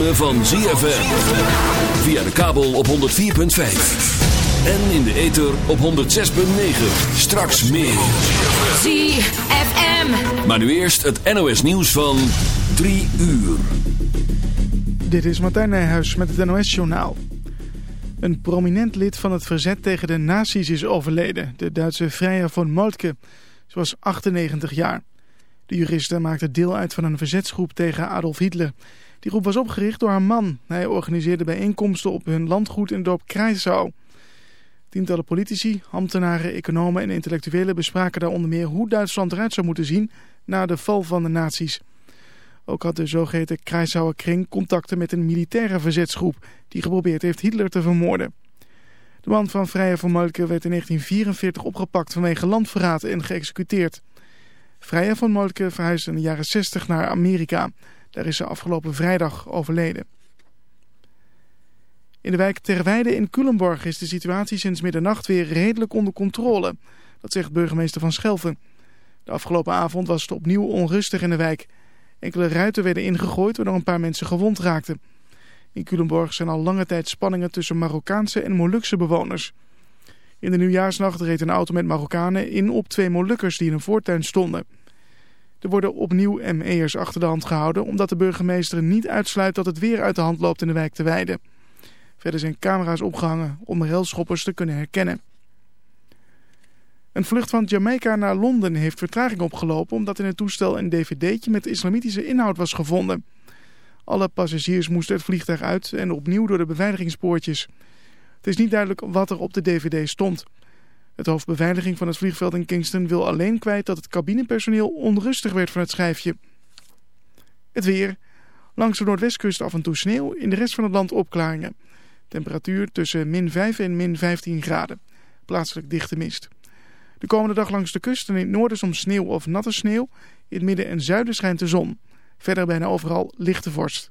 ritme van ZFM. Via de kabel op 104.5. En in de ether op 106.9. Straks meer. ZFM. Maar nu eerst het NOS nieuws van 3 uur. Dit is Martijn Nijhuis met het NOS journaal. Een prominent lid van het verzet tegen de nazi's is overleden. De Duitse Freya von Moltke. Ze was 98 jaar. De juristen maakten deel uit van een verzetsgroep tegen Adolf Hitler. Die groep was opgericht door haar man. Hij organiseerde bijeenkomsten op hun landgoed in het dorp Kreisau. Tientallen politici, ambtenaren, economen en intellectuelen bespraken daar onder meer hoe Duitsland eruit zou moeten zien na de val van de nazi's. Ook had de zogeheten Kreisauer kring contacten met een militaire verzetsgroep die geprobeerd heeft Hitler te vermoorden. De man van Vrije Moltke werd in 1944 opgepakt vanwege landverraad en geëxecuteerd. Vrije van Moltke verhuisde in de jaren 60 naar Amerika. Daar is ze afgelopen vrijdag overleden. In de wijk Terweide in Culemborg is de situatie sinds middernacht weer redelijk onder controle. Dat zegt burgemeester Van Schelven. De afgelopen avond was het opnieuw onrustig in de wijk. Enkele ruiten werden ingegooid waardoor een paar mensen gewond raakten. In Culemborg zijn al lange tijd spanningen tussen Marokkaanse en Molukse bewoners. In de nieuwjaarsnacht reed een auto met Marokkanen in op twee Molukkers die in een voortuin stonden. Er worden opnieuw ME'ers achter de hand gehouden omdat de burgemeester niet uitsluit dat het weer uit de hand loopt in de wijk te Weide. Verder zijn camera's opgehangen om railschoppers te kunnen herkennen. Een vlucht van Jamaica naar Londen heeft vertraging opgelopen omdat in het toestel een dvd'tje met islamitische inhoud was gevonden. Alle passagiers moesten het vliegtuig uit en opnieuw door de beveiligingspoortjes. Het is niet duidelijk wat er op de dvd stond. Het hoofdbeveiliging van het vliegveld in Kingston wil alleen kwijt dat het cabinepersoneel onrustig werd van het schijfje. Het weer. Langs de noordwestkust af en toe sneeuw, in de rest van het land opklaringen. Temperatuur tussen min 5 en min 15 graden. Plaatselijk dichte mist. De komende dag langs de kust en in het noorden soms sneeuw of natte sneeuw. In het midden en zuiden schijnt de zon. Verder bijna overal lichte vorst.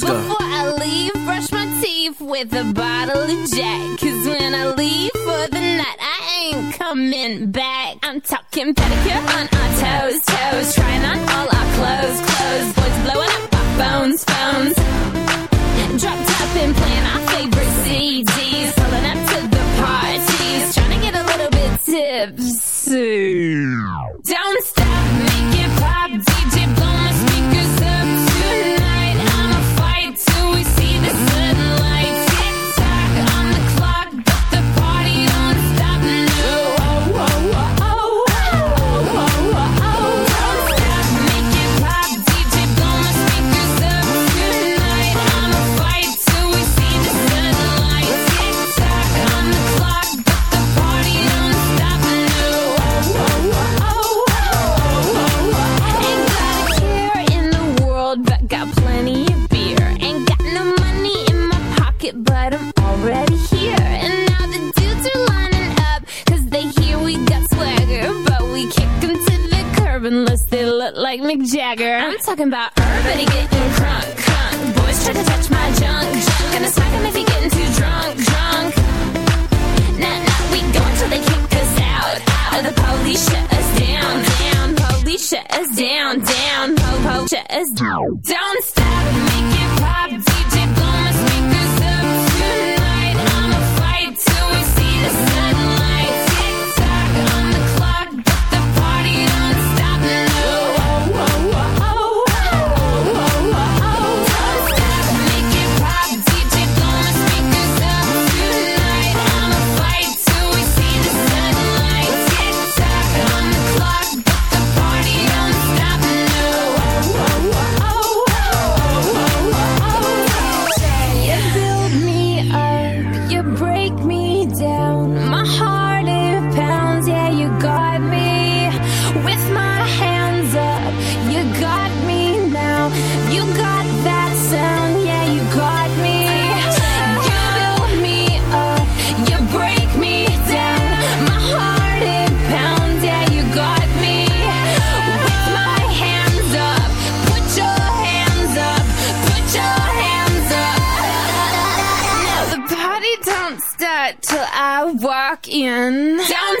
Let's go. Talking about down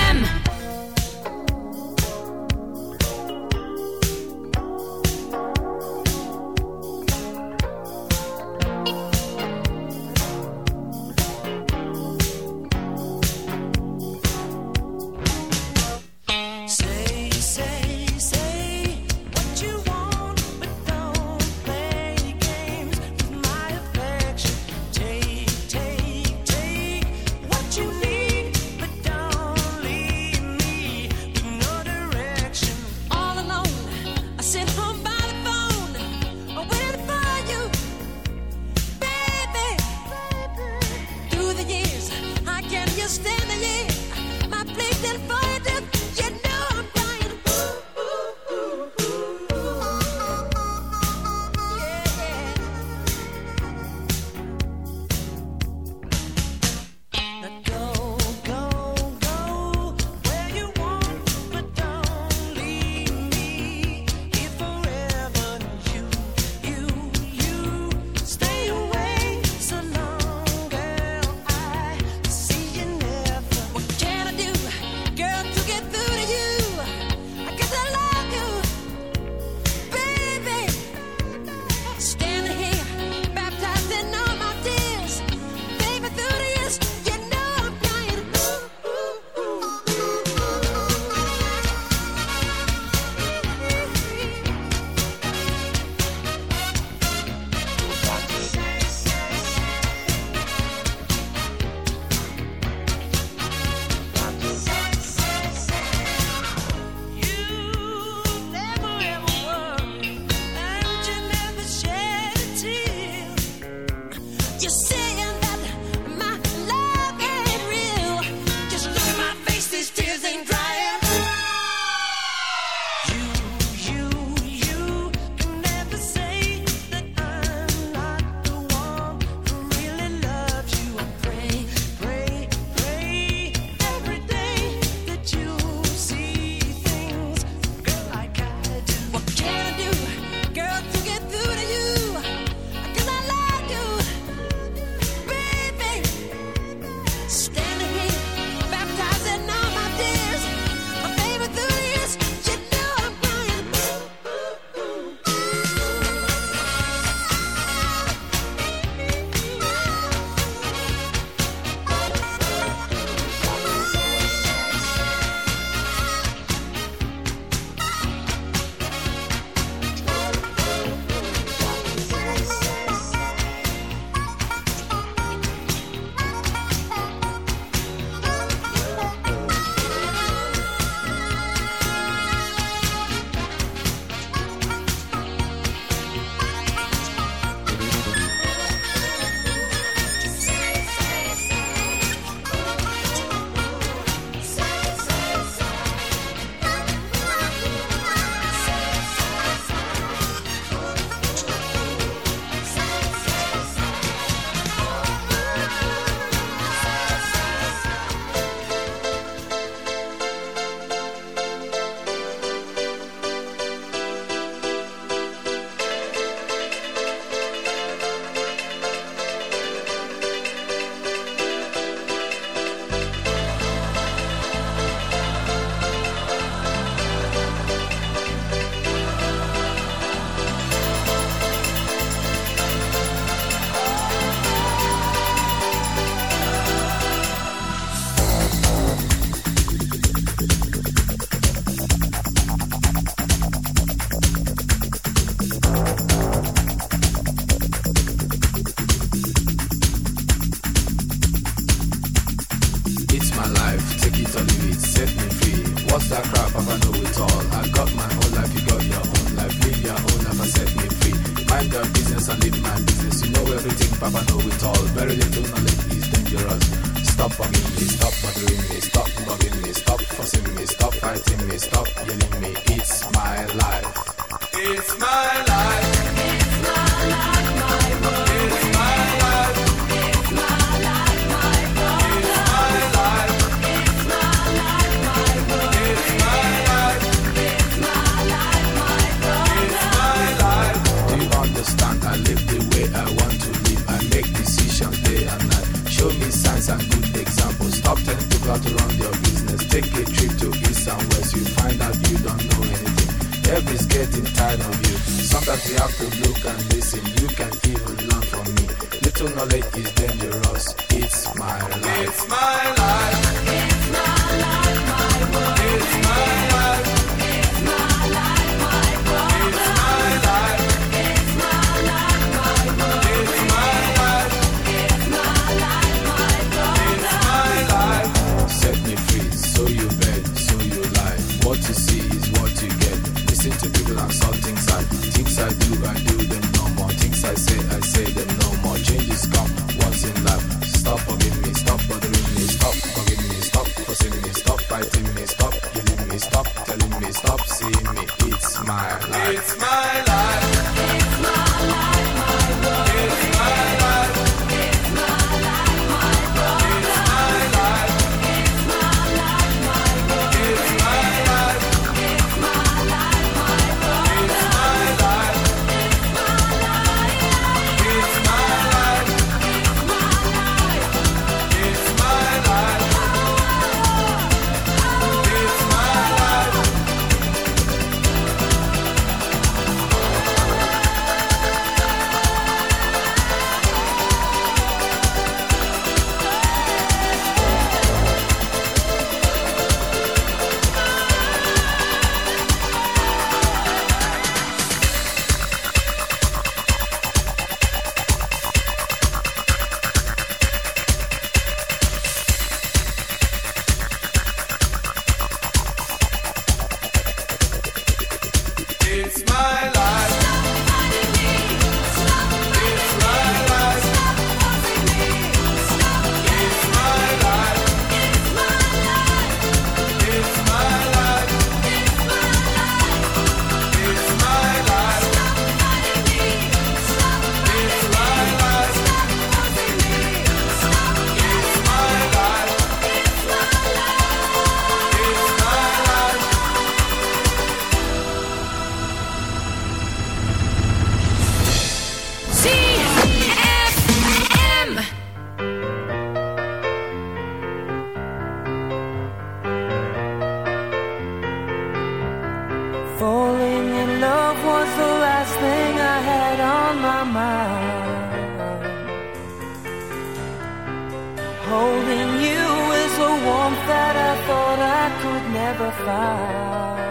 cry.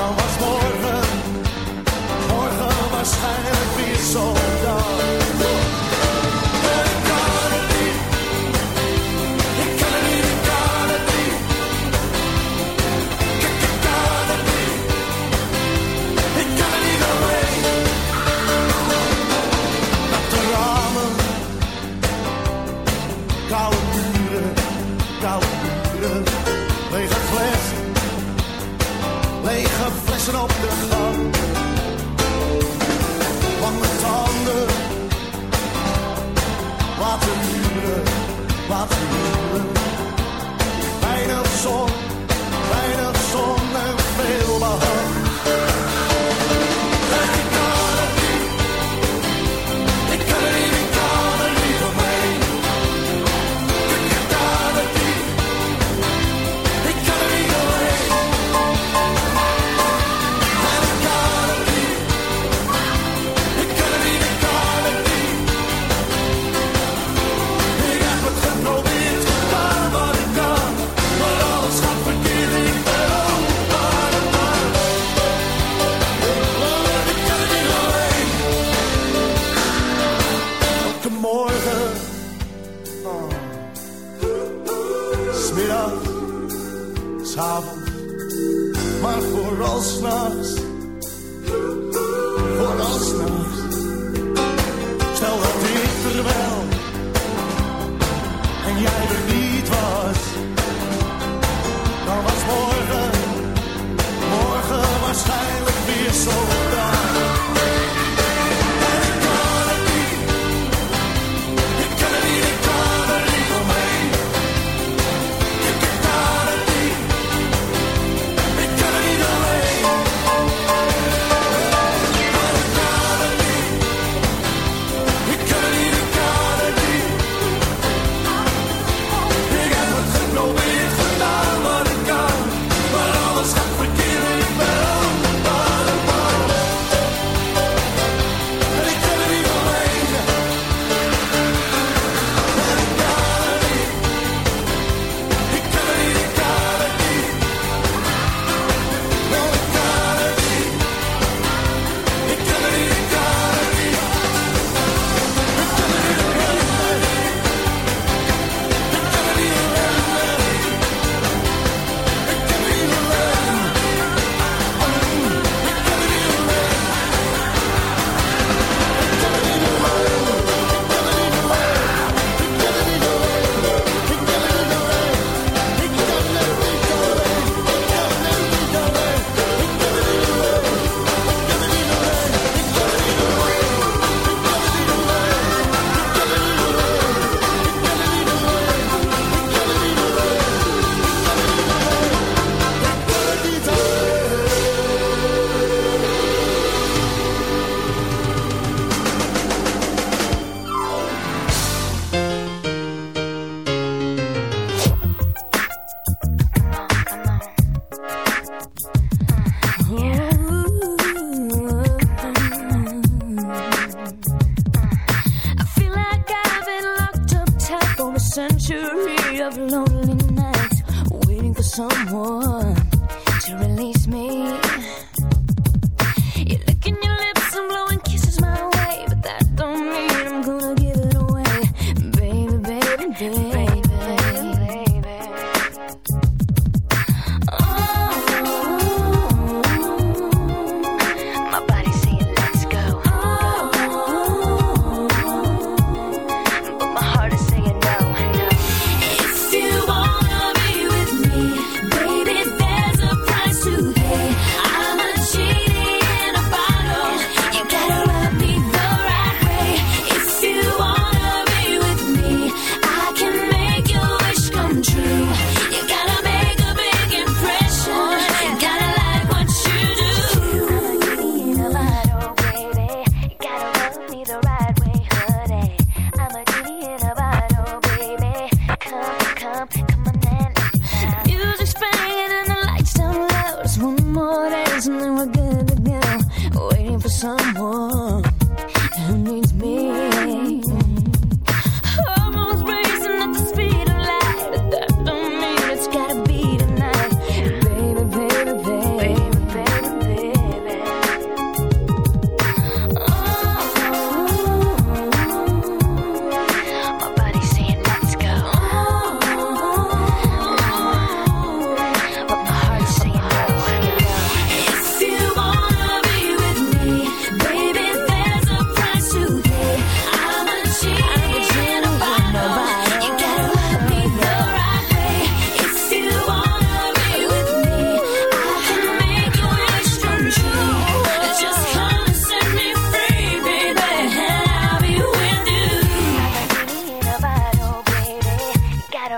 dan was morgen, morgen waarschijnlijk weer.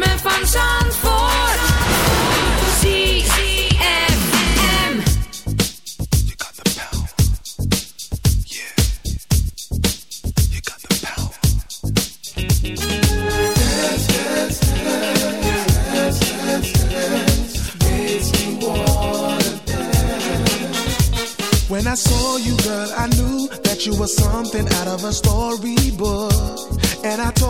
ritme van Zandvoort. ZFM. You got the power. Yeah. You got the power. When I saw you, girl, I knew that you were something out of a storybook. And I told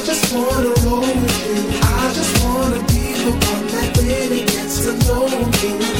I just wanna go with it, I just wanna be the one that really gets to know you.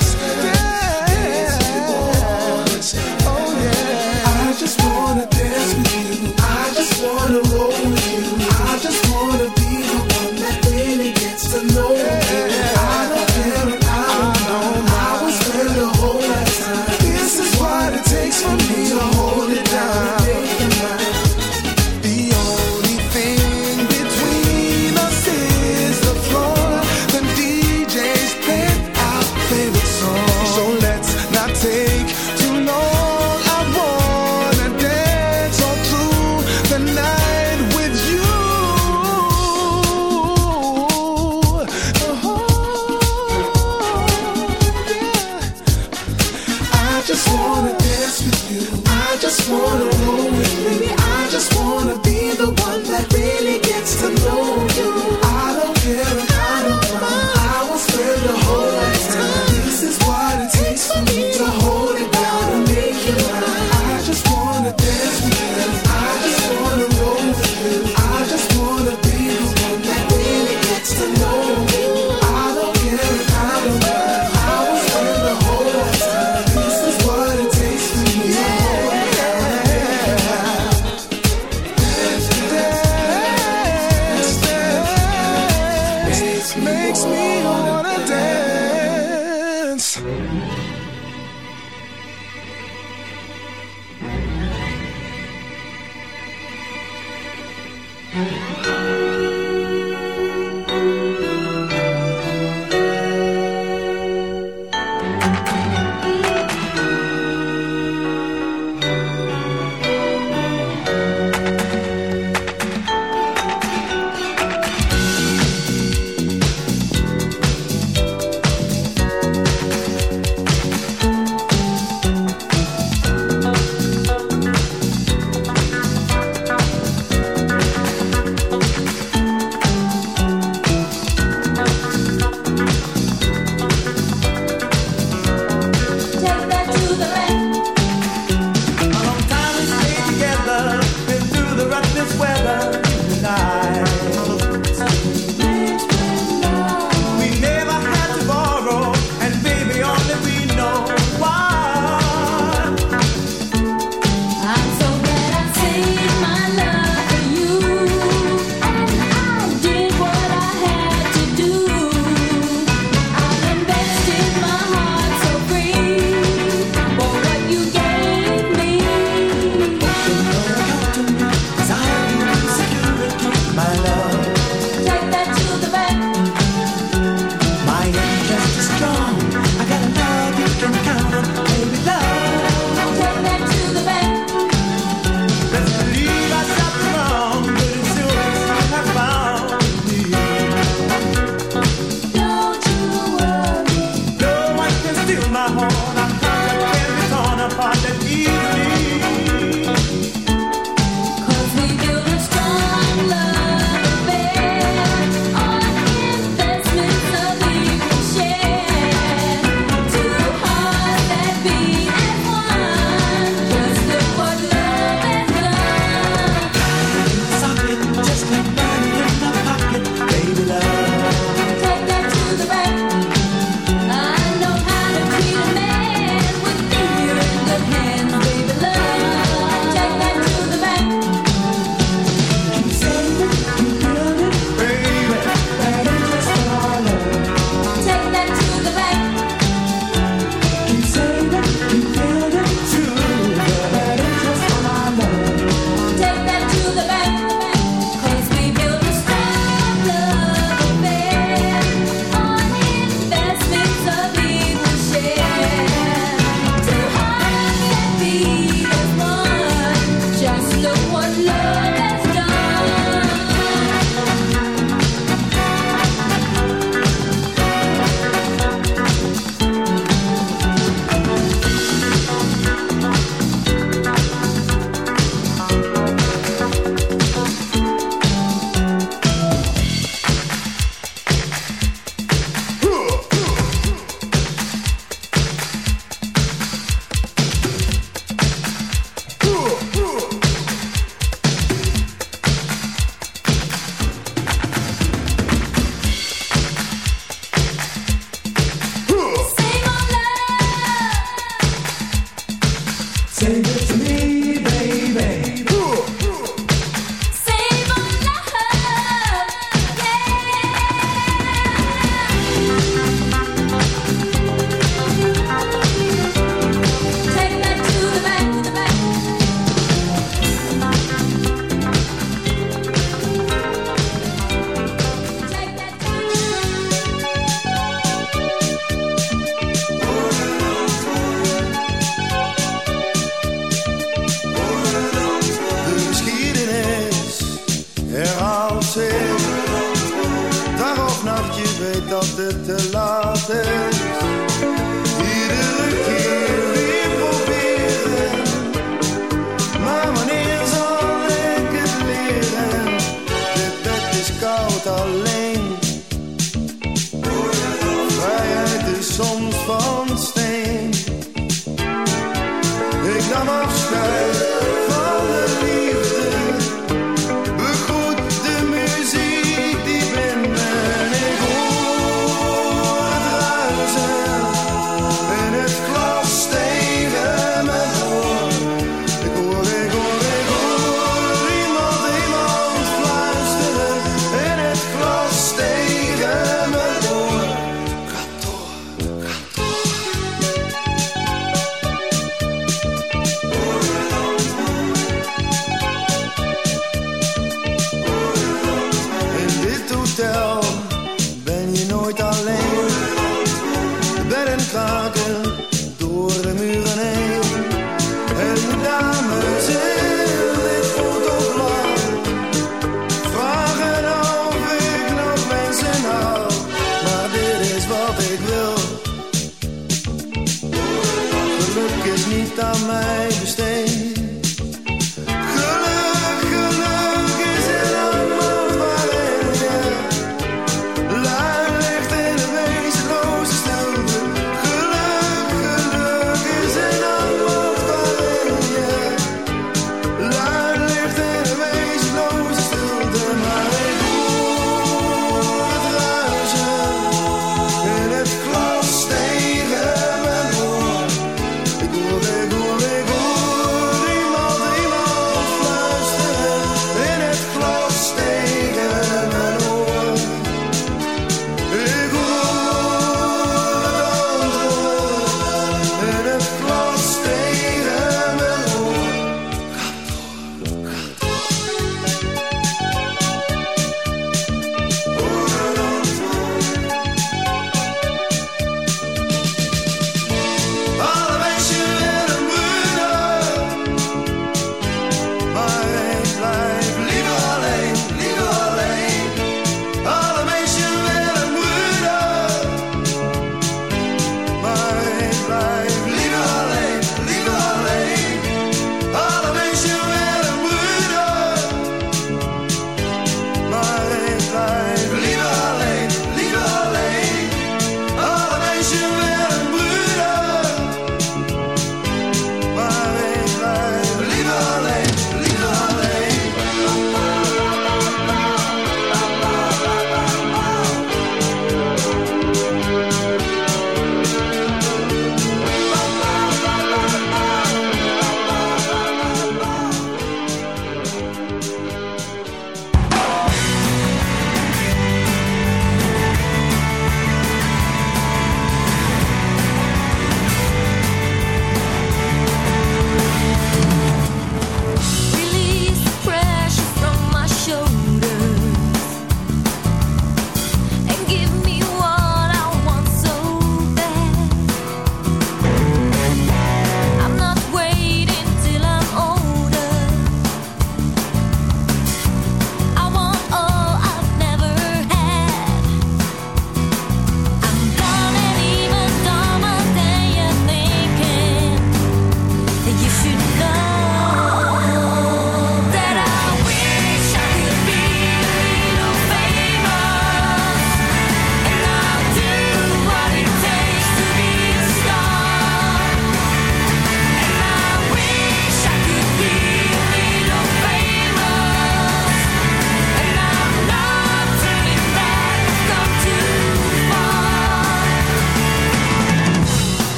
Oh Music.